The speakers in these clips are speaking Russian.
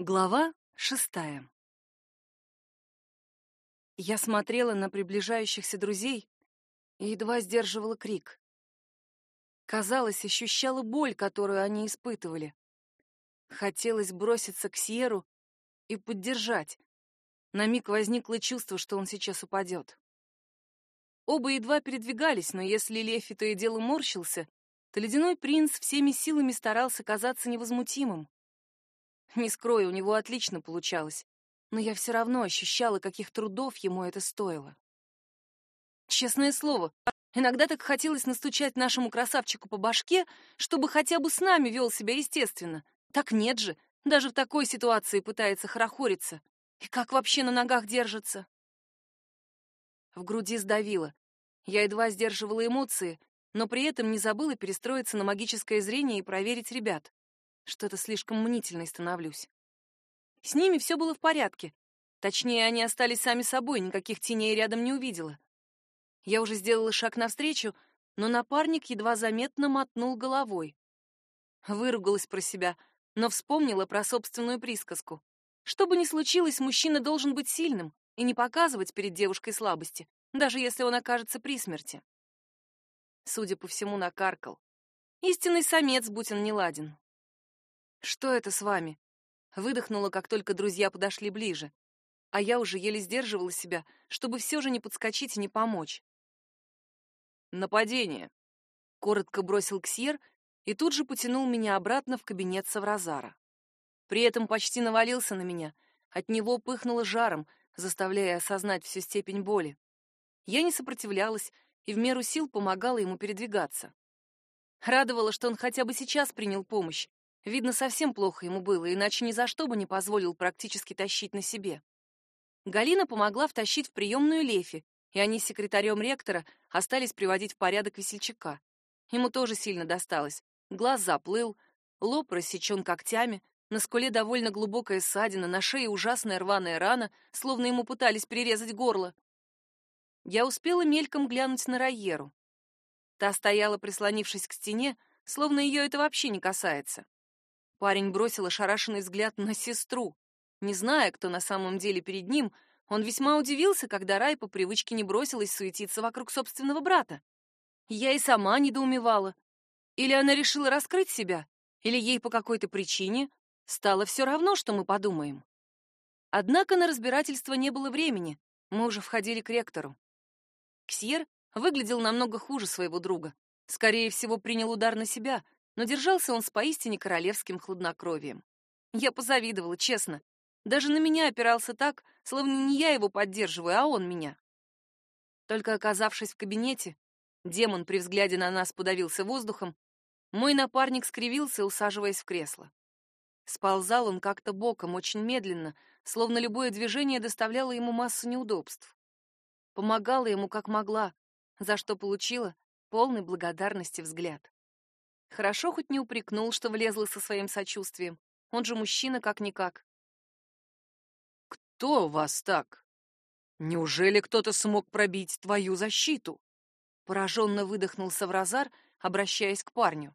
Глава шестая. Я смотрела на приближающихся друзей и едва сдерживала крик. Казалось, ощущала боль, которую они испытывали. Хотелось броситься к Сьеру и поддержать. На миг возникло чувство, что он сейчас упадет. Оба едва передвигались, но если Лефи то и дело морщился, то ледяной принц всеми силами старался казаться невозмутимым. Не скрою, у него отлично получалось, но я все равно ощущала, каких трудов ему это стоило. Честное слово, иногда так хотелось настучать нашему красавчику по башке, чтобы хотя бы с нами вел себя естественно. Так нет же, даже в такой ситуации пытается хорохориться. И как вообще на ногах держится? В груди сдавило. Я едва сдерживала эмоции, но при этом не забыла перестроиться на магическое зрение и проверить ребят. Что-то слишком мнительной становлюсь. С ними все было в порядке. Точнее, они остались сами собой, никаких теней рядом не увидела. Я уже сделала шаг навстречу, но напарник едва заметно мотнул головой. Выругалась про себя, но вспомнила про собственную присказку. Что бы ни случилось, мужчина должен быть сильным и не показывать перед девушкой слабости, даже если он окажется при смерти. Судя по всему, накаркал. Истинный самец, будь он неладен. «Что это с вами?» Выдохнула, как только друзья подошли ближе. А я уже еле сдерживала себя, чтобы все же не подскочить и не помочь. «Нападение», — коротко бросил Ксьер и тут же потянул меня обратно в кабинет Савразара. При этом почти навалился на меня, от него пыхнуло жаром, заставляя осознать всю степень боли. Я не сопротивлялась и в меру сил помогала ему передвигаться. Радовало, что он хотя бы сейчас принял помощь, Видно, совсем плохо ему было, иначе ни за что бы не позволил практически тащить на себе. Галина помогла втащить в приемную Лефи, и они с секретарем ректора остались приводить в порядок весельчака. Ему тоже сильно досталось. Глаз заплыл, лоб рассечен когтями, на скуле довольно глубокая ссадина, на шее ужасная рваная рана, словно ему пытались перерезать горло. Я успела мельком глянуть на Райеру. Та стояла, прислонившись к стене, словно ее это вообще не касается. Парень бросил ошарашенный взгляд на сестру. Не зная, кто на самом деле перед ним, он весьма удивился, когда Рай по привычке не бросилась суетиться вокруг собственного брата. Я и сама недоумевала. Или она решила раскрыть себя, или ей по какой-то причине стало все равно, что мы подумаем. Однако на разбирательство не было времени, мы уже входили к ректору. Ксьер выглядел намного хуже своего друга. Скорее всего, принял удар на себя — но держался он с поистине королевским хладнокровием. Я позавидовала, честно. Даже на меня опирался так, словно не я его поддерживаю, а он меня. Только оказавшись в кабинете, демон при взгляде на нас подавился воздухом, мой напарник скривился, усаживаясь в кресло. Сползал он как-то боком, очень медленно, словно любое движение доставляло ему массу неудобств. Помогала ему как могла, за что получила полный благодарности взгляд. Хорошо хоть не упрекнул, что влезла со своим сочувствием. Он же мужчина как-никак. «Кто вас так? Неужели кто-то смог пробить твою защиту?» Пораженно выдохнул Савразар, обращаясь к парню.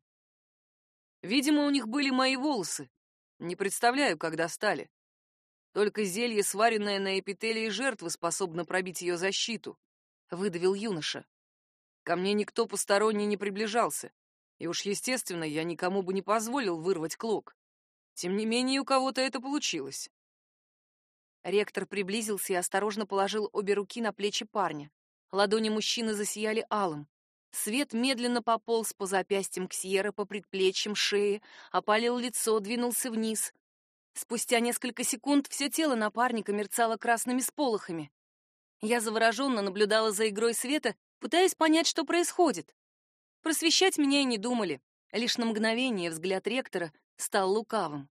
«Видимо, у них были мои волосы. Не представляю, когда стали. Только зелье, сваренное на эпителии жертвы, способно пробить ее защиту», — выдавил юноша. «Ко мне никто посторонний не приближался. И уж, естественно, я никому бы не позволил вырвать клок. Тем не менее, у кого-то это получилось. Ректор приблизился и осторожно положил обе руки на плечи парня. Ладони мужчины засияли алым. Свет медленно пополз по запястьям Ксьера, по предплечьям, шее, опалил лицо, двинулся вниз. Спустя несколько секунд все тело напарника мерцало красными сполохами. Я завороженно наблюдала за игрой света, пытаясь понять, что происходит. Просвещать меня и не думали. Лишь на мгновение взгляд ректора стал лукавым.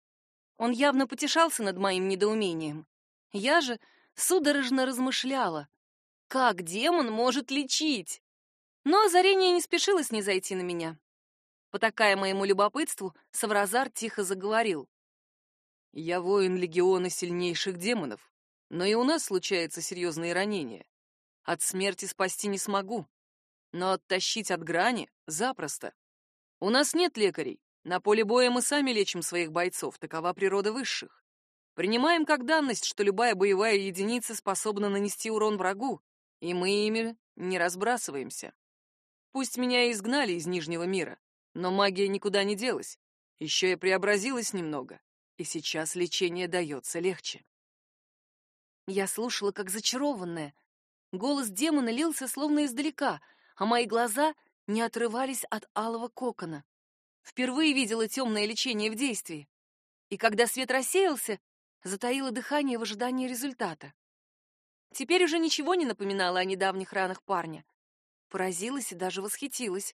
Он явно потешался над моим недоумением. Я же судорожно размышляла, как демон может лечить? Но озарение не спешило снизойти на меня. Потакая моему любопытству, Савразар тихо заговорил. «Я воин легиона сильнейших демонов, но и у нас случаются серьезные ранения. От смерти спасти не смогу, но оттащить от грани запросто. У нас нет лекарей. На поле боя мы сами лечим своих бойцов, такова природа высших. Принимаем как данность, что любая боевая единица способна нанести урон врагу, и мы ими не разбрасываемся. Пусть меня и изгнали из Нижнего мира, но магия никуда не делась. Еще и преобразилась немного, и сейчас лечение дается легче. Я слушала, как зачарованная. Голос демона лился словно издалека, а мои глаза не отрывались от алого кокона. Впервые видела темное лечение в действии. И когда свет рассеялся, затаила дыхание в ожидании результата. Теперь уже ничего не напоминало о недавних ранах парня. Поразилась и даже восхитилась.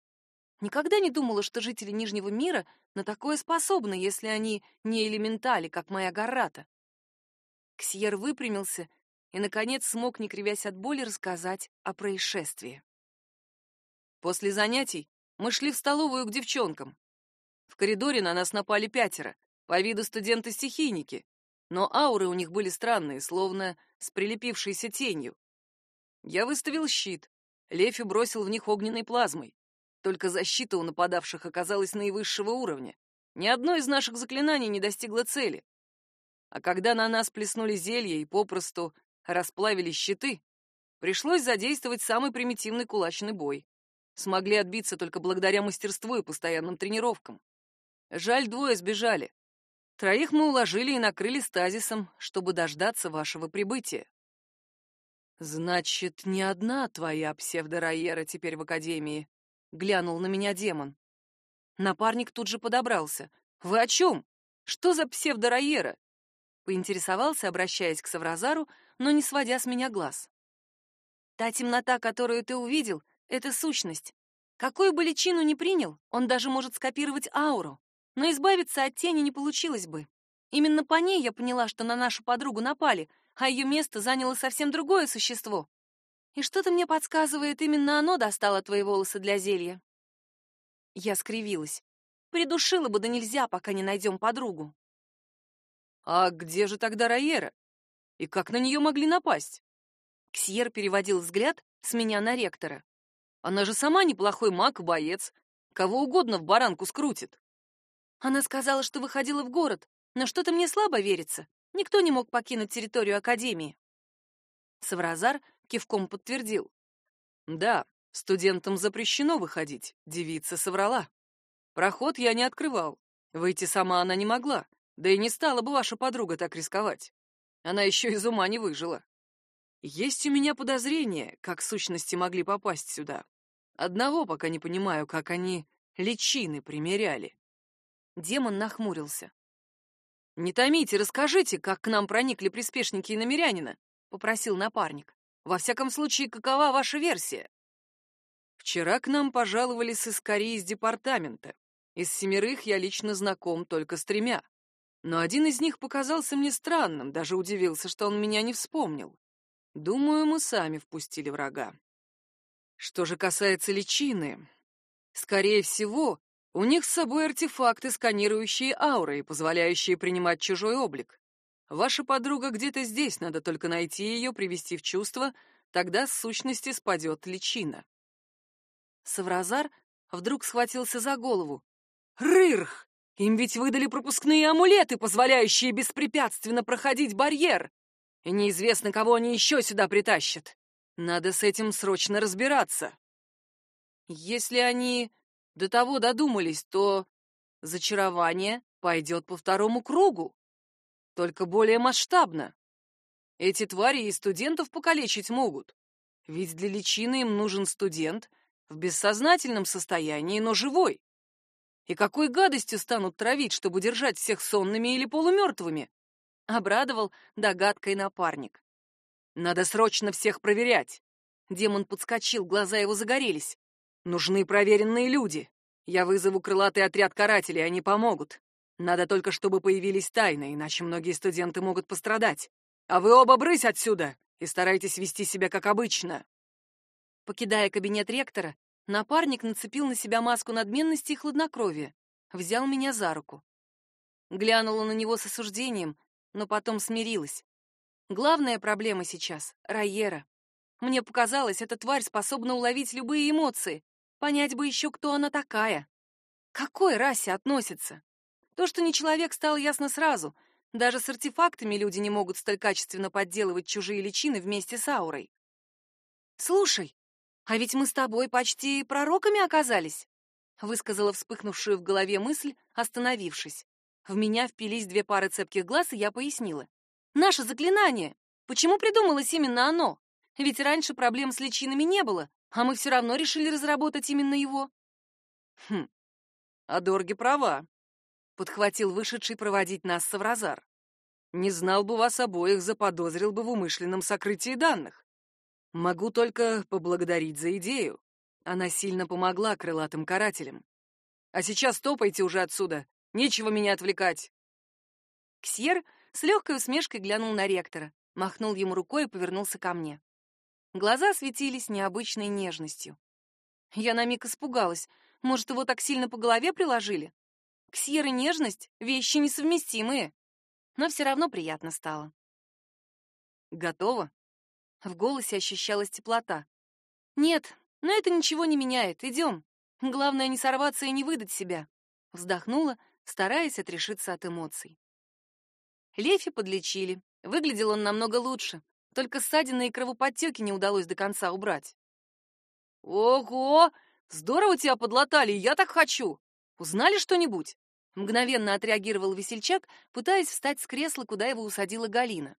Никогда не думала, что жители Нижнего мира на такое способны, если они не элементали, как моя Гаррата. Ксьер выпрямился и, наконец, смог, не кривясь от боли, рассказать о происшествии. После занятий мы шли в столовую к девчонкам. В коридоре на нас напали пятеро, по виду студенты-стихийники, но ауры у них были странные, словно с прилепившейся тенью. Я выставил щит, Лефи бросил в них огненной плазмой. Только защита у нападавших оказалась наивысшего уровня. Ни одно из наших заклинаний не достигло цели. А когда на нас плеснули зелья и попросту расплавили щиты, пришлось задействовать самый примитивный кулачный бой. Смогли отбиться только благодаря мастерству и постоянным тренировкам. Жаль, двое сбежали. Троих мы уложили и накрыли стазисом, чтобы дождаться вашего прибытия. Значит, не одна твоя псевдораера теперь в академии, глянул на меня демон. Напарник тут же подобрался. Вы о чем? Что за псевдораера? Поинтересовался, обращаясь к Савразару, но не сводя с меня глаз. Та темнота, которую ты увидел, это сущность. Какую бы личину ни принял, он даже может скопировать ауру но избавиться от тени не получилось бы. Именно по ней я поняла, что на нашу подругу напали, а ее место заняло совсем другое существо. И что-то мне подсказывает, именно оно достало твои волосы для зелья. Я скривилась. Придушила бы да нельзя, пока не найдем подругу. А где же тогда Раера? И как на нее могли напасть? Ксьер переводил взгляд с меня на ректора. Она же сама неплохой маг боец. Кого угодно в баранку скрутит. Она сказала, что выходила в город, но что-то мне слабо верится. Никто не мог покинуть территорию Академии. Савразар кивком подтвердил. Да, студентам запрещено выходить, девица соврала. Проход я не открывал. Выйти сама она не могла, да и не стала бы ваша подруга так рисковать. Она еще из ума не выжила. Есть у меня подозрение, как сущности могли попасть сюда. Одного пока не понимаю, как они личины примеряли. Демон нахмурился. «Не томите, расскажите, как к нам проникли приспешники и намерянина», — попросил напарник. «Во всяком случае, какова ваша версия?» «Вчера к нам пожаловали сыскари из департамента. Из семерых я лично знаком только с тремя. Но один из них показался мне странным, даже удивился, что он меня не вспомнил. Думаю, мы сами впустили врага. Что же касается личины, скорее всего, у них с собой артефакты, сканирующие ауры и позволяющие принимать чужой облик. Ваша подруга где-то здесь, надо только найти ее, привести в чувство, тогда с сущности спадет личина. Савразар вдруг схватился за голову. «Рырх! Им ведь выдали пропускные амулеты, позволяющие беспрепятственно проходить барьер! Неизвестно, кого они еще сюда притащат. Надо с этим срочно разбираться. Если они до того додумались, то зачарование пойдет по второму кругу, только более масштабно. Эти твари и студентов покалечить могут, ведь для личины им нужен студент в бессознательном состоянии, но живой. И какой гадостью станут травить, чтобы держать всех сонными или полумертвыми? Обрадовал догадкой напарник. Надо срочно всех проверять. Демон подскочил, глаза его загорелись. Нужны проверенные люди. Я вызову крылатый отряд карателей, они помогут. Надо только, чтобы появились тайны, иначе многие студенты могут пострадать. А вы оба брысь отсюда и старайтесь вести себя как обычно. Покидая кабинет ректора, напарник нацепил на себя маску надменности и хладнокровия, взял меня за руку. Глянула на него с осуждением, но потом смирилась. Главная проблема сейчас — Райера. Мне показалось, эта тварь способна уловить любые эмоции, Понять бы еще, кто она такая. Какой расе относится? То, что не человек, стало ясно сразу. Даже с артефактами люди не могут столь качественно подделывать чужие личины вместе с аурой. «Слушай, а ведь мы с тобой почти пророками оказались», высказала вспыхнувшую в голове мысль, остановившись. В меня впились две пары цепких глаз, и я пояснила. «Наше заклинание! Почему придумалось именно оно? Ведь раньше проблем с личинами не было, а мы все равно решили разработать именно его». «Хм, а Дорги права», — подхватил вышедший проводить нас Савразар. «Не знал бы вас обоих, заподозрил бы в умышленном сокрытии данных. Могу только поблагодарить за идею. Она сильно помогла крылатым карателям. А сейчас топайте уже отсюда. Нечего меня отвлекать. Ксьер с легкой усмешкой глянул на ректора, махнул ему рукой и повернулся ко мне. Глаза светились необычной нежностью. Я на миг испугалась. Может, его так сильно по голове приложили? Ксьер и нежность — вещи несовместимые. Но все равно приятно стало. Готово? В голосе ощущалась теплота. «Нет, но это ничего не меняет. Идем. Главное, не сорваться и не выдать себя». Вздохнула, стараясь отрешиться от эмоций. Лефи подлечили. Выглядел он намного лучше. Только ссадины и кровоподтеки не удалось до конца убрать. «Ого! Здорово тебя подлатали, я так хочу! Узнали что-нибудь?» Мгновенно отреагировал весельчак, пытаясь встать с кресла, куда его усадила Галина.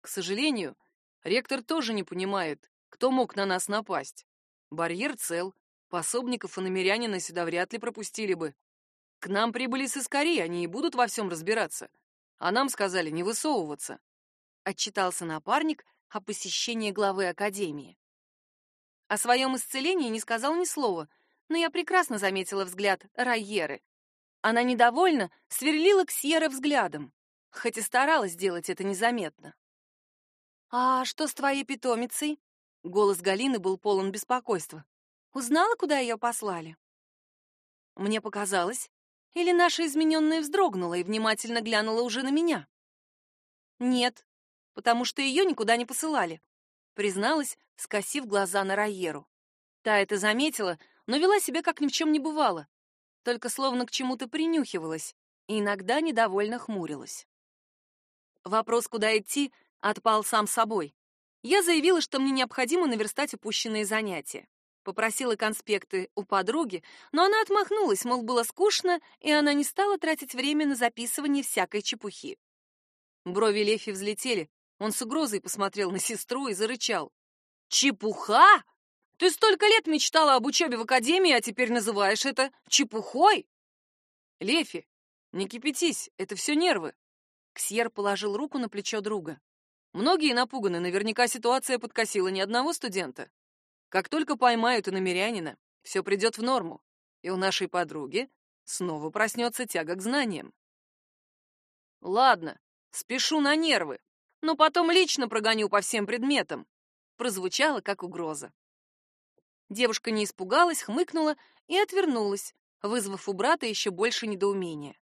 «К сожалению, Ректор тоже не понимает, кто мог на нас напасть. Барьер цел, пособников и намерянина сюда вряд ли пропустили бы. К нам прибыли с Искари, они и будут во всем разбираться. А нам сказали не высовываться. Отчитался напарник о посещении главы Академии. О своем исцелении не сказал ни слова, но я прекрасно заметила взгляд Райеры. Она недовольно сверлила Ксьера взглядом, хоть и старалась сделать это незаметно. «А что с твоей питомицей?» Голос Галины был полон беспокойства. «Узнала, куда ее послали?» Мне показалось, или наша измененная вздрогнула и внимательно глянула уже на меня? «Нет, потому что ее никуда не посылали», призналась, скосив глаза на Райеру. Та это заметила, но вела себя как ни в чем не бывало, только словно к чему-то принюхивалась и иногда недовольно хмурилась. Вопрос, куда идти, отпал сам собой. Я заявила, что мне необходимо наверстать упущенные занятия. Попросила конспекты у подруги, но она отмахнулась, мол, было скучно, и она не стала тратить время на записывание всякой чепухи. Брови Лефи взлетели. Он с угрозой посмотрел на сестру и зарычал. «Чепуха? Ты столько лет мечтала об учебе в академии, а теперь называешь это чепухой?» «Лефи, не кипятись, это все нервы». Ксьер положил руку на плечо друга. Многие напуганы, наверняка ситуация подкосила ни одного студента. Как только поймают и намерянина, все придет в норму, и у нашей подруги снова проснется тяга к знаниям. Ладно, спешу на нервы, но потом лично прогоню по всем предметам. Прозвучало как угроза. Девушка не испугалась, хмыкнула и отвернулась, вызвав у брата еще больше недоумения.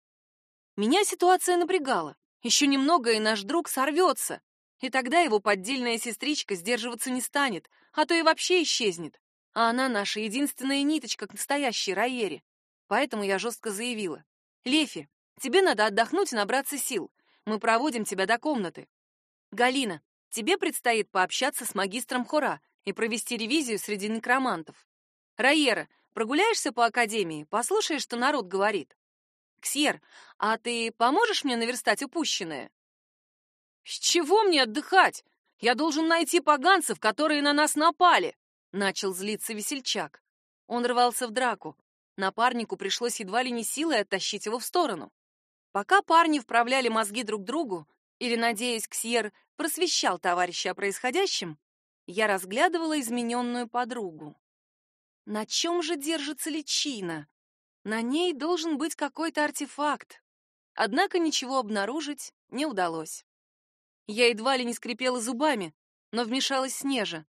Меня ситуация напрягала. Еще немного, и наш друг сорвется. И тогда его поддельная сестричка сдерживаться не станет, а то и вообще исчезнет. А она наша единственная ниточка к настоящей Райере. Поэтому я жестко заявила. «Лефи, тебе надо отдохнуть и набраться сил. Мы проводим тебя до комнаты. Галина, тебе предстоит пообщаться с магистром Хора и провести ревизию среди некромантов. Райера, прогуляешься по академии, послушаешь, что народ говорит. Ксьер, а ты поможешь мне наверстать упущенное?» «С чего мне отдыхать? Я должен найти поганцев, которые на нас напали!» Начал злиться весельчак. Он рвался в драку. Напарнику пришлось едва ли не силой оттащить его в сторону. Пока парни вправляли мозги друг другу, или, надеясь, Ксьер просвещал товарища о происходящем, я разглядывала измененную подругу. На чем же держится личина? На ней должен быть какой-то артефакт. Однако ничего обнаружить не удалось. Я едва ли не скрипела зубами, но вмешалась Снежа.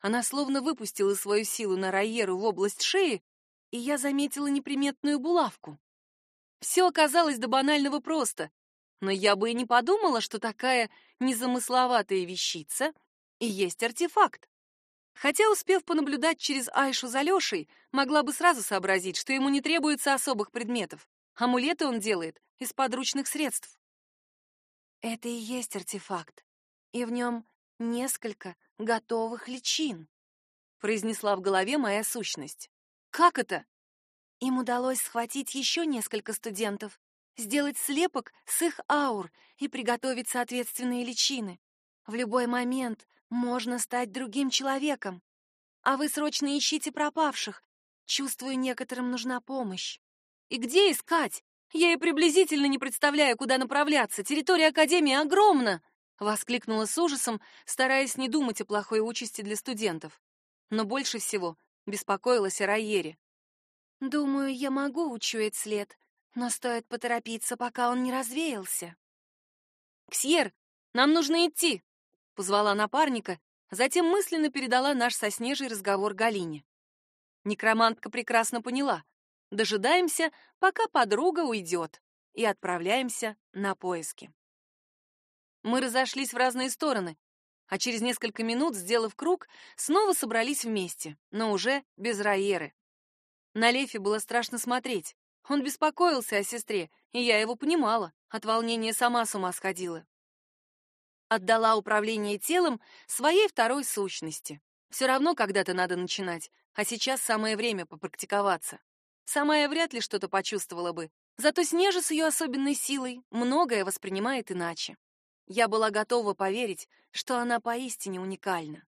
Она словно выпустила свою силу на Райеру в область шеи, и я заметила неприметную булавку. Все оказалось до банального просто, но я бы и не подумала, что такая незамысловатая вещица и есть артефакт. Хотя, успев понаблюдать через Айшу за Лешей, могла бы сразу сообразить, что ему не требуется особых предметов. Амулеты он делает из подручных средств. Это и есть артефакт, и в нем несколько готовых личин, произнесла в голове моя сущность. Как это? Им удалось схватить еще несколько студентов, сделать слепок с их аур и приготовить соответственные личины. В любой момент можно стать другим человеком. А вы срочно ищите пропавших. Чувствую, некоторым нужна помощь. И где искать? Я и приблизительно не представляю, куда направляться. Территория Академии огромна!» — воскликнула с ужасом, стараясь не думать о плохой участи для студентов. Но больше всего беспокоилась о Райере. Думаю, я могу учуять след, но стоит поторопиться, пока он не развеялся. «Ксьер, нам нужно идти!» — позвала напарника, затем мысленно передала наш со Снежей разговор Галине. Некромантка прекрасно поняла. Дожидаемся, пока подруга уйдет, и отправляемся на поиски. Мы разошлись в разные стороны, а через несколько минут, сделав круг, снова собрались вместе, но уже без Раеры. На Лефе было страшно смотреть. Он беспокоился о сестре, и я его понимала. От волнения сама с ума сходила. Отдала управление телом своей второй сущности. Все равно когда-то надо начинать, а сейчас самое время попрактиковаться. Сама я вряд ли что-то почувствовала бы, зато Снежа с ее особенной силой многое воспринимает иначе. Я была готова поверить, что она поистине уникальна.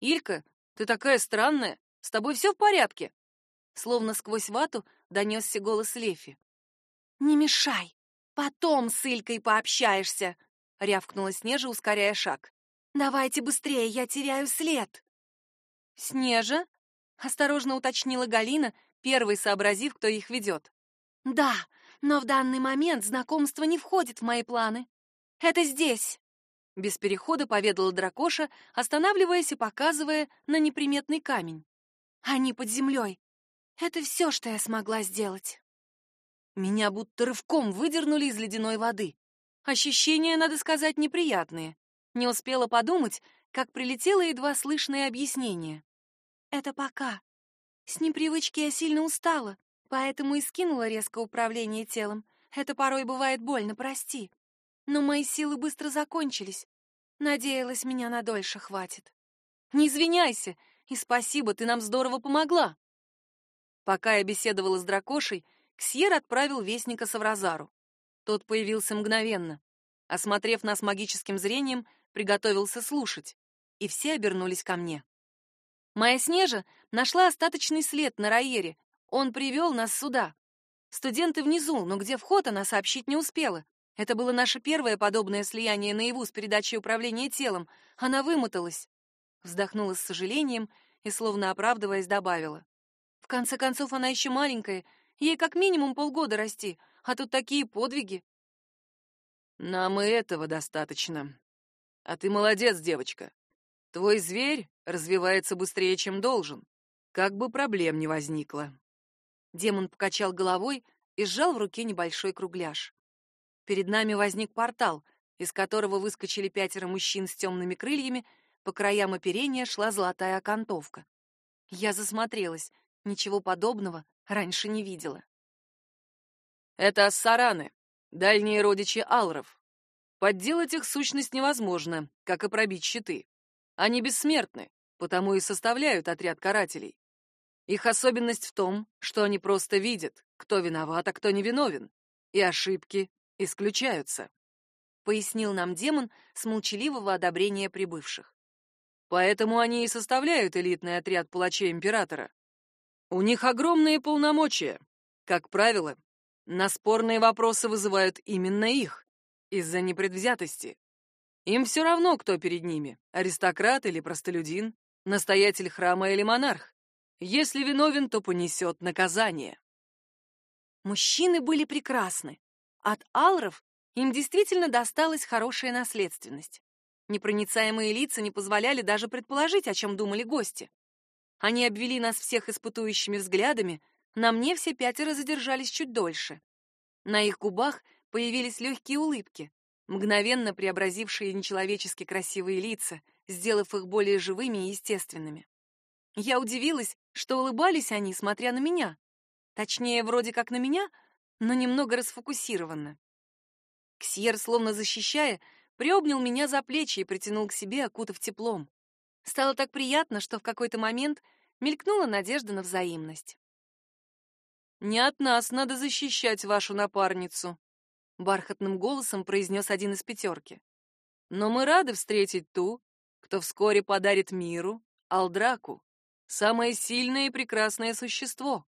«Илька, ты такая странная, с тобой все в порядке?» Словно сквозь вату донесся голос Лефи. «Не мешай! Потом с Илькой пообщаешься!» — рявкнула Снежа, ускоряя шаг. «Давайте быстрее, я теряю след!» «Снежа?» — осторожно уточнила Галина, первой сообразив, кто их ведет. «Да, но в данный момент знакомство не входит в мои планы. Это здесь!» Без перехода поведала дракоша, останавливаясь и показывая на неприметный камень. «Они под землей. Это все, что я смогла сделать. Меня будто рывком выдернули из ледяной воды. Ощущения, надо сказать, неприятные. Не успела подумать, как прилетело едва слышное объяснение. Это пока. С непривычки я сильно устала, поэтому и скинула резко управление телом. Это порой бывает больно, прости. Но мои силы быстро закончились. Надеялась, меня надольше хватит. Не извиняйся, и спасибо, ты нам здорово помогла. Пока я беседовала с дракошей, Ксьер отправил вестника Савразару. Тот появился мгновенно. Осмотрев нас магическим зрением, приготовился слушать, и все обернулись ко мне. Моя Снежа нашла остаточный след на Раере. Он привел нас сюда. Студенты внизу, но где вход, она сообщить не успела. Это было наше первое подобное слияние наяву с передачей управления телом. Она вымоталась. Вздохнула с сожалением и, словно оправдываясь, добавила. В конце концов, она еще маленькая, ей как минимум полгода расти, а тут такие подвиги. Нам и этого достаточно. А ты молодец, девочка. Твой зверь развивается быстрее, чем должен. Как бы проблем не возникло. Демон покачал головой и сжал в руке небольшой кругляш. Перед нами возник портал, из которого выскочили пятеро мужчин с темными крыльями, по краям оперения шла золотая окантовка. Я засмотрелась. Ничего подобного раньше не видела. Это ассараны, дальние родичи алров. Подделать их сущность невозможно, как и пробить щиты. Они бессмертны, потому и составляют отряд карателей. Их особенность в том, что они просто видят, кто виноват, а кто невиновен, и ошибки исключаются. Пояснил нам демон с молчаливого одобрения прибывших. Поэтому они и составляют элитный отряд палачей императора. У них огромные полномочия. Как правило, на спорные вопросы вызывают именно их, из-за непредвзятости. Им все равно, кто перед ними, аристократ или простолюдин, настоятель храма или монарх. Если виновен, то понесет наказание. Мужчины были прекрасны. От алров им действительно досталась хорошая наследственность. Непроницаемые лица не позволяли даже предположить, о чем думали гости. Они обвели нас всех испытующими взглядами, на мне все пятеро задержались чуть дольше. На их губах появились легкие улыбки, мгновенно преобразившие нечеловечески красивые лица, сделав их более живыми и естественными. Я удивилась, что улыбались они, смотря на меня. Точнее, вроде как на меня, но немного расфокусированно. Ксьер, словно защищая, приобнял меня за плечи и притянул к себе, окутав теплом. Стало так приятно, что в какой-то момент мелькнула надежда на взаимность. «Не от нас надо защищать вашу напарницу», — бархатным голосом произнес один из пятерки. «Но мы рады встретить ту, кто вскоре подарит миру Алдраку, самое сильное и прекрасное существо.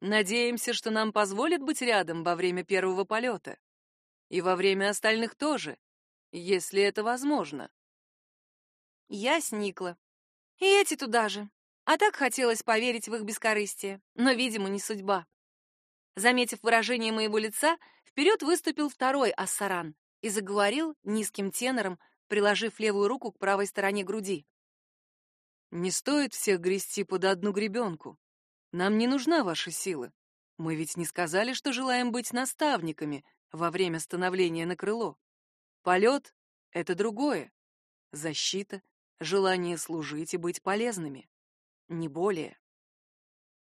Надеемся, что нам позволят быть рядом во время первого полета. И во время остальных тоже, если это возможно. Я сникла. И эти туда же. А так хотелось поверить в их бескорыстие, но, видимо, не судьба. Заметив выражение моего лица, вперед выступил второй ассаран и заговорил низким тенором, приложив левую руку к правой стороне груди. «Не стоит всех грести под одну гребенку. Нам не нужна ваша сила. Мы ведь не сказали, что желаем быть наставниками во время становления на крыло. Полет — это другое. Защита, желание служить и быть полезными. Не более.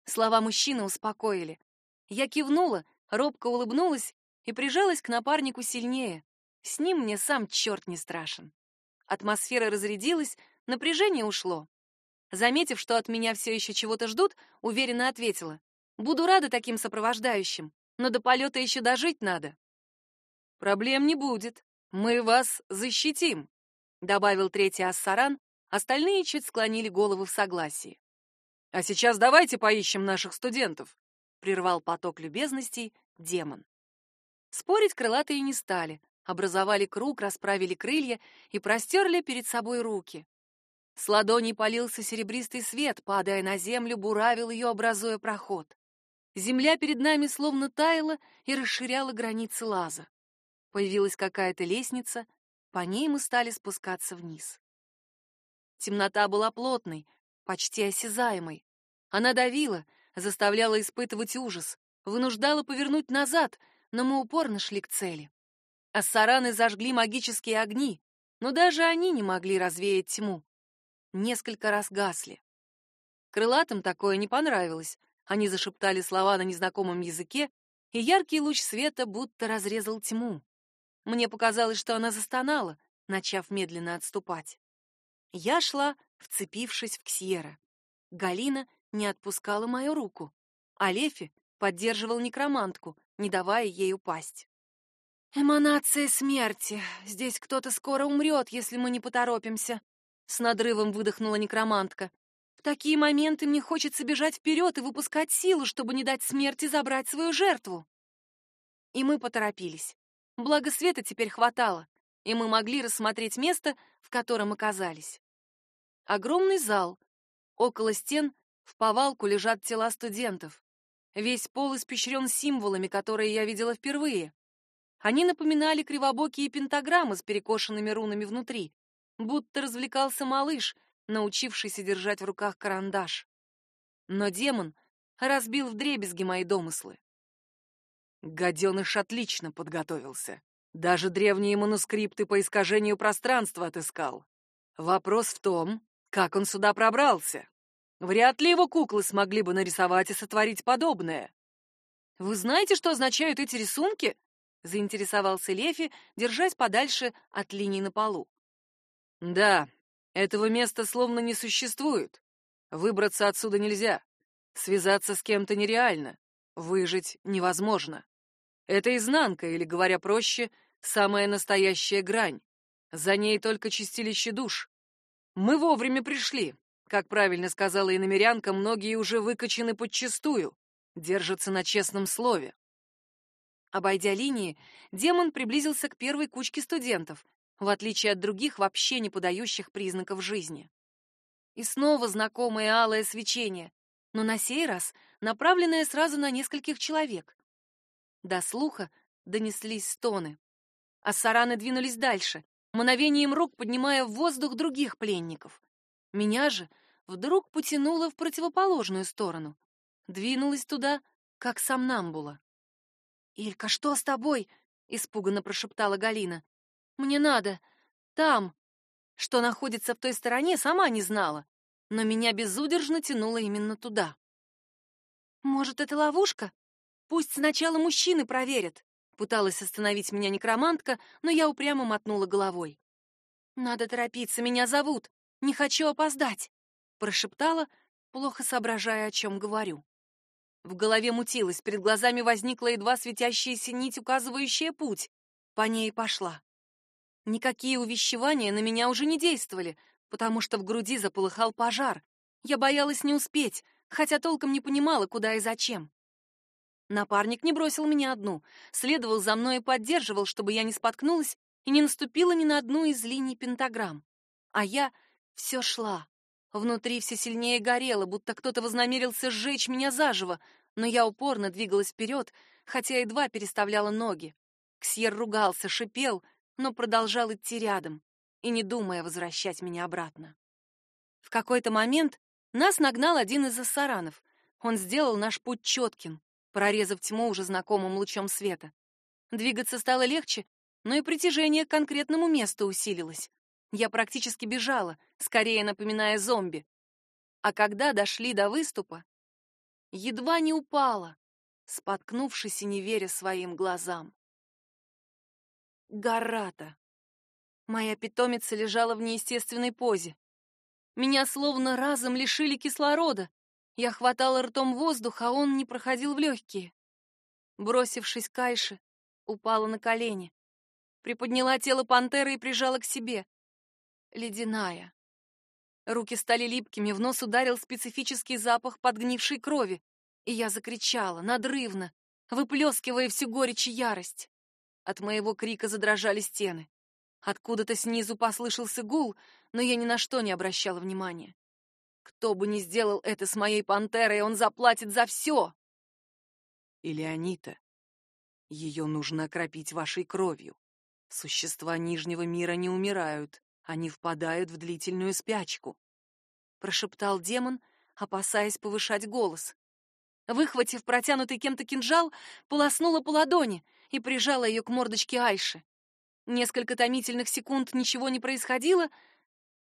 Слова мужчины успокоили. Я кивнула, робко улыбнулась и прижалась к напарнику сильнее. С ним мне сам черт не страшен. Атмосфера разрядилась, напряжение ушло. Заметив, что от меня все еще чего-то ждут, уверенно ответила. «Буду рада таким сопровождающим, но до полета еще дожить надо». «Проблем не будет. Мы вас защитим», — добавил третий ассаран, остальные чуть склонили головы в согласии. «А сейчас давайте поищем наших студентов», — прервал поток любезностей демон. Спорить крылатые не стали, образовали круг, расправили крылья и простерли перед собой руки. С ладони полился серебристый свет, падая на землю, буравил ее, образуя проход. Земля перед нами словно таяла и расширяла границы лаза. Появилась какая-то лестница, по ней мы стали спускаться вниз. Темнота была плотной, почти осязаемой. Она давила, заставляла испытывать ужас, вынуждала повернуть назад, но мы упорно шли к цели. Ассараны зажгли магические огни, но даже они не могли развеять тьму несколько раз гасли. Крылатым такое не понравилось. Они зашептали слова на незнакомом языке, и яркий луч света будто разрезал тьму. Мне показалось, что она застонала, начав медленно отступать. Я шла, вцепившись в Ксьера. Галина не отпускала мою руку, а Лефи поддерживал некромантку, не давая ей упасть. «Эманация смерти. Здесь кто-то скоро умрет, если мы не поторопимся», с надрывом выдохнула некромантка. В такие моменты мне хочется бежать вперед и выпускать силу, чтобы не дать смерти забрать свою жертву. И мы поторопились. Благо света теперь хватало, и мы могли рассмотреть место, в котором оказались. Огромный зал. Около стен в повалку лежат тела студентов. Весь пол испещрен символами, которые я видела впервые. Они напоминали кривобокие пентаграммы с перекошенными рунами внутри, будто развлекался малыш, научившийся держать в руках карандаш. Но демон разбил вдребезги мои домыслы. Гаденыш отлично подготовился. Даже древние манускрипты по искажению пространства отыскал. Вопрос в том, как он сюда пробрался. Вряд ли его куклы смогли бы нарисовать и сотворить подобное. «Вы знаете, что означают эти рисунки?» — заинтересовался Лефи, держась подальше от линий на полу. Да, этого места словно не существует. Выбраться отсюда нельзя. Связаться с кем-то нереально. Выжить невозможно. Это изнанка, или, говоря проще, самая настоящая грань. За ней только чистилище душ. Мы вовремя пришли. Как правильно сказала иномерянка, многие уже выкачены подчистую, держатся на честном слове. Обойдя линии, демон приблизился к первой кучке студентов, в отличие от других, вообще не подающих признаков жизни. И снова знакомое алое свечение, но на сей раз направленное сразу на нескольких человек. До слуха донеслись стоны. А сараны двинулись дальше, мгновением рук поднимая в воздух других пленников. Меня же вдруг потянуло в противоположную сторону. Двинулась туда, как сам Намбула. «Илька, что с тобой?» — испуганно прошептала Галина. Мне надо. Там. Что находится в той стороне, сама не знала. Но меня безудержно тянуло именно туда. Может, это ловушка? Пусть сначала мужчины проверят. Пыталась остановить меня некромантка, но я упрямо мотнула головой. «Надо торопиться, меня зовут. Не хочу опоздать», — прошептала, плохо соображая, о чем говорю. В голове мутилось, перед глазами возникла едва светящаяся нить, указывающая путь. По ней пошла. Никакие увещевания на меня уже не действовали, потому что в груди заполыхал пожар. Я боялась не успеть, хотя толком не понимала, куда и зачем. Напарник не бросил меня одну, следовал за мной и поддерживал, чтобы я не споткнулась и не наступила ни на одну из линий пентаграмм. А я все шла. Внутри все сильнее горело, будто кто-то вознамерился сжечь меня заживо, но я упорно двигалась вперед, хотя едва переставляла ноги. Ксьер ругался, шипел, но продолжал идти рядом и не думая возвращать меня обратно. В какой-то момент нас нагнал один из ассаранов. Он сделал наш путь четким, прорезав тьму уже знакомым лучом света. Двигаться стало легче, но и притяжение к конкретному месту усилилось. Я практически бежала, скорее напоминая зомби. А когда дошли до выступа, едва не упала, споткнувшись и не веря своим глазам. Гарата. Моя питомица лежала в неестественной позе. Меня словно разом лишили кислорода. Я хватала ртом воздух, а он не проходил в легкие. Бросившись к Айше, упала на колени. Приподняла тело пантеры и прижала к себе. Ледяная. Руки стали липкими, в нос ударил специфический запах подгнившей крови, и я закричала, надрывно, выплескивая всю горечь и ярость. От моего крика задрожали стены. Откуда-то снизу послышался гул, но я ни на что не обращала внимания. Кто бы ни сделал это с моей пантерой, он заплатит за все. Или Анита. Ее нужно окропить вашей кровью. Существа Нижнего мира не умирают, они впадают в длительную спячку. Прошептал демон, опасаясь повышать голос. Выхватив протянутый кем-то кинжал, полоснула по ладони и прижала ее к мордочке Айши. Несколько томительных секунд ничего не происходило,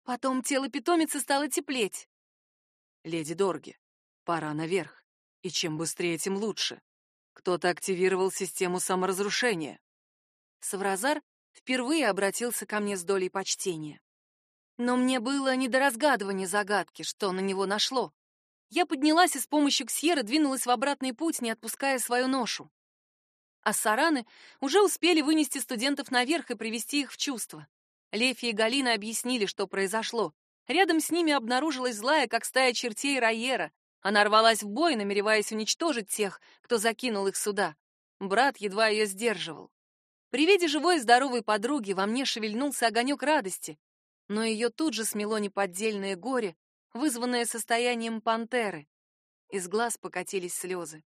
потом тело питомицы стало теплеть. Леди Дорги, пора наверх, и чем быстрее, тем лучше. Кто-то активировал систему саморазрушения. Савразар впервые обратился ко мне с долей почтения. Но мне было не до разгадывания загадки, что на него нашло. Я поднялась и с помощью Ксьера двинулась в обратный путь, не отпуская свою ношу а сараны уже успели вынести студентов наверх и привести их в чувство. Лефи и Галина объяснили, что произошло. Рядом с ними обнаружилась злая, как стая чертей, Райера. Она рвалась в бой, намереваясь уничтожить тех, кто закинул их сюда. Брат едва ее сдерживал. При виде живой и здоровой подруги во мне шевельнулся огонек радости, но ее тут же смело неподдельное горе, вызванное состоянием пантеры. Из глаз покатились слезы.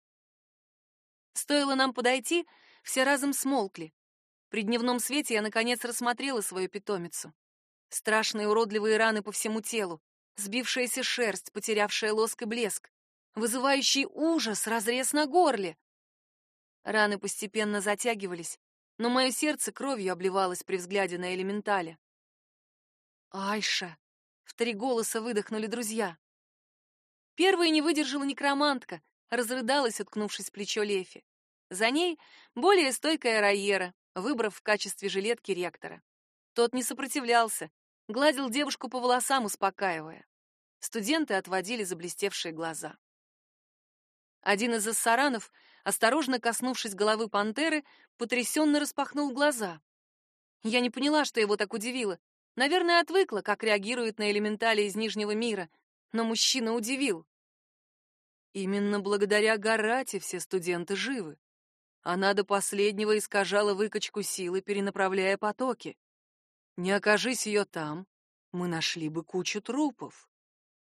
Стоило нам подойти, все разом смолкли. При дневном свете я наконец рассмотрела свою питомицу. Страшные уродливые раны по всему телу, сбившаяся шерсть, потерявшая лоск и блеск, вызывающий ужас, разрез на горле. Раны постепенно затягивались, но мое сердце кровью обливалось при взгляде на элементаля. «Айша!» — в три голоса выдохнули друзья. Первой не выдержала некромантка, разрыдалась, уткнувшись в плечо Лефи. За ней более стойкая Райера, выбрав в качестве жилетки ректора. Тот не сопротивлялся, гладил девушку по волосам, успокаивая. Студенты отводили заблестевшие глаза. Один из ассаранов, осторожно коснувшись головы пантеры, потрясенно распахнул глаза. Я не поняла, что его так удивило. Наверное, отвыкла, как реагирует на элементали из Нижнего мира. Но мужчина удивил. Именно благодаря Гарате все студенты живы. Она до последнего искажала выкачку силы, перенаправляя потоки. Не окажись ее там, мы нашли бы кучу трупов.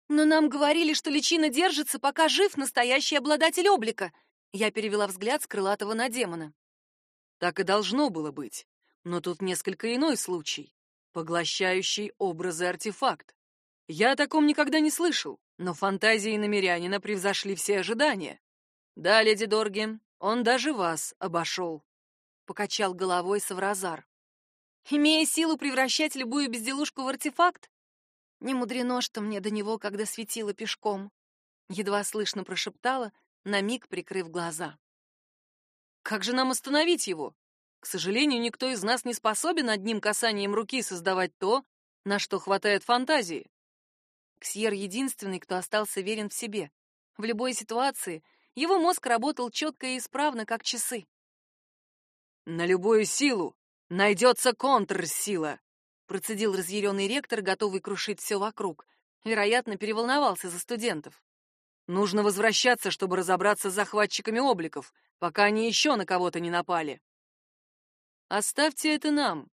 Но нам говорили, что личина держится, пока жив настоящий обладатель облика. Я перевела взгляд с крылатого на демона. Так и должно было быть. Но тут несколько иной случай, поглощающий образы артефакт. Я о таком никогда не слышал. Но фантазии намерянина превзошли все ожидания. Да, леди Дорги, он даже вас обошел. Покачал головой Савразар. Имея силу превращать любую безделушку в артефакт? Не мудрено, что мне до него, когда светило пешком. Едва слышно прошептала, на миг прикрыв глаза. Как же нам остановить его? К сожалению, никто из нас не способен одним касанием руки создавать то, на что хватает фантазии. Ксьер единственный, кто остался верен в себе. В любой ситуации его мозг работал четко и исправно, как часы. «На любую силу найдется контрсила», — процедил разъяренный ректор, готовый крушить все вокруг. Вероятно, переволновался за студентов. «Нужно возвращаться, чтобы разобраться с захватчиками обликов, пока они еще на кого-то не напали». «Оставьте это нам.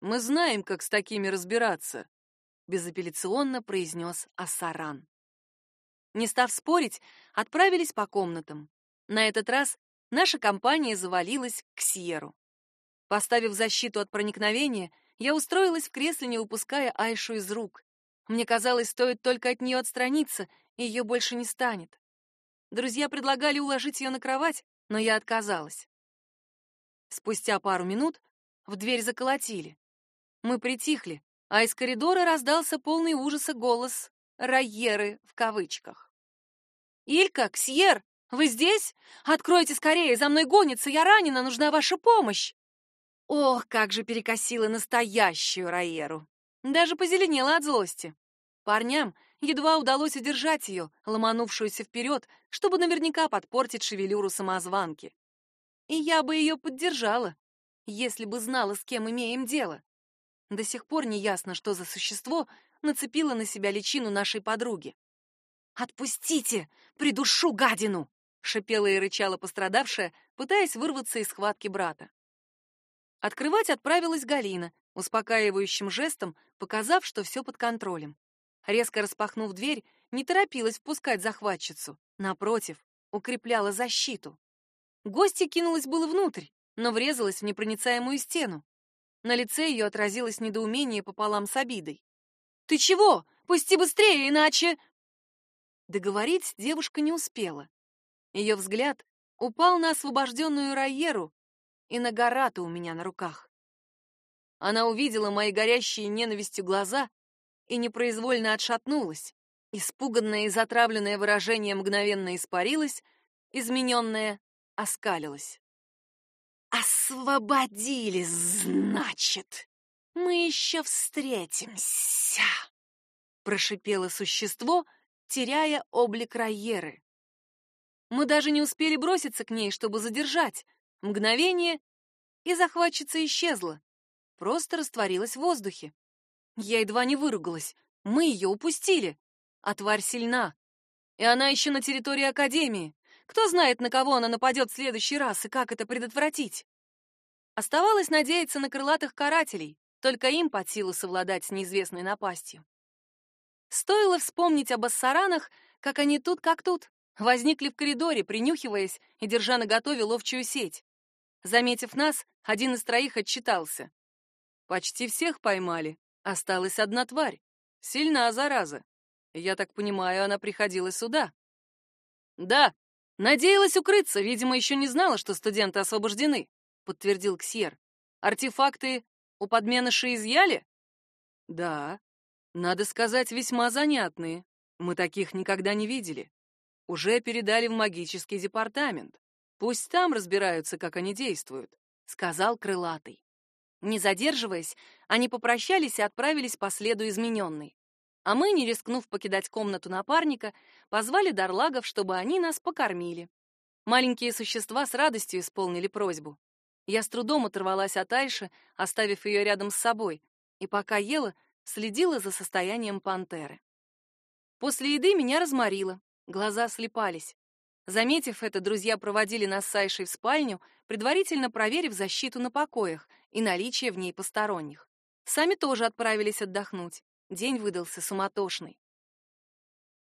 Мы знаем, как с такими разбираться», — безапелляционно произнес Асаран. Не став спорить, отправились по комнатам. На этот раз наша компания завалилась к Сьеру. Поставив защиту от проникновения, я устроилась в кресле, не упуская Айшу из рук. Мне казалось, стоит только от нее отстраниться, и ее больше не станет. Друзья предлагали уложить ее на кровать, но я отказалась. Спустя пару минут в дверь заколотили. Мы притихли, а из коридора раздался полный ужаса голос Райеры в кавычках. «Илька, Ксьер, вы здесь? Откройте скорее, за мной гонится, я ранена, нужна ваша помощь!» Ох, как же перекосила настоящую Райеру. Даже позеленела от злости. Парням едва удалось удержать ее, ломанувшуюся вперед, чтобы наверняка подпортить шевелюру самозванки. И я бы ее поддержала, если бы знала, с кем имеем дело. До сих пор не ясно, что за существо нацепила на себя личину нашей подруги. «Отпустите! Придушу гадину!» — шипела и рычала пострадавшая, пытаясь вырваться из схватки брата. Открывать отправилась Галина, успокаивающим жестом показав, что все под контролем. Резко распахнув дверь, не торопилась впускать захватчицу. Напротив, укрепляла защиту. Гостья кинулась было внутрь, но врезалась в непроницаемую стену. На лице ее отразилось недоумение пополам с обидой. Ты чего? Пусти быстрее, иначе...» Договорить девушка не успела. Ее взгляд упал на освобожденную Райеру и на Гарата у меня на руках. Она увидела мои горящие ненавистью глаза и непроизвольно отшатнулась. Испуганное и затравленное выражение мгновенно испарилось, измененное оскалилось. «Освободили, значит!» мы еще встретимся!» Прошипело существо, теряя облик Райеры. Мы даже не успели броситься к ней, чтобы задержать. Мгновение, и захватчица исчезла. Просто растворилась в воздухе. Я едва не выругалась. Мы ее упустили. А тварь сильна. И она еще на территории Академии. Кто знает, на кого она нападет в следующий раз и как это предотвратить. Оставалось надеяться на крылатых карателей. Только им под силу совладать с неизвестной напастью. Стоило вспомнить об ассаранах, как они тут как тут, возникли в коридоре, принюхиваясь и держа наготове ловчую сеть. Заметив нас, один из троих отчитался. Почти всех поймали. Осталась одна тварь. Сильна зараза. Я так понимаю, она приходила сюда. Да, надеялась укрыться, видимо, еще не знала, что студенты освобождены, подтвердил Ксьер. Артефакты у подменыши изъяли? Да. Надо сказать, весьма занятные. Мы таких никогда не видели. Уже передали в магический департамент. Пусть там разбираются, как они действуют, сказал крылатый. Не задерживаясь, они попрощались и отправились по следу измененной. А мы, не рискнув покидать комнату напарника, позвали дарлагов, чтобы они нас покормили. Маленькие существа с радостью исполнили просьбу. Я с трудом оторвалась от Айши, оставив ее рядом с собой, и пока ела, следила за состоянием пантеры. После еды меня разморило, глаза слепались. Заметив это, друзья проводили нас с Айшей в спальню, предварительно проверив защиту на покоях и наличие в ней посторонних. Сами тоже отправились отдохнуть. День выдался суматошный.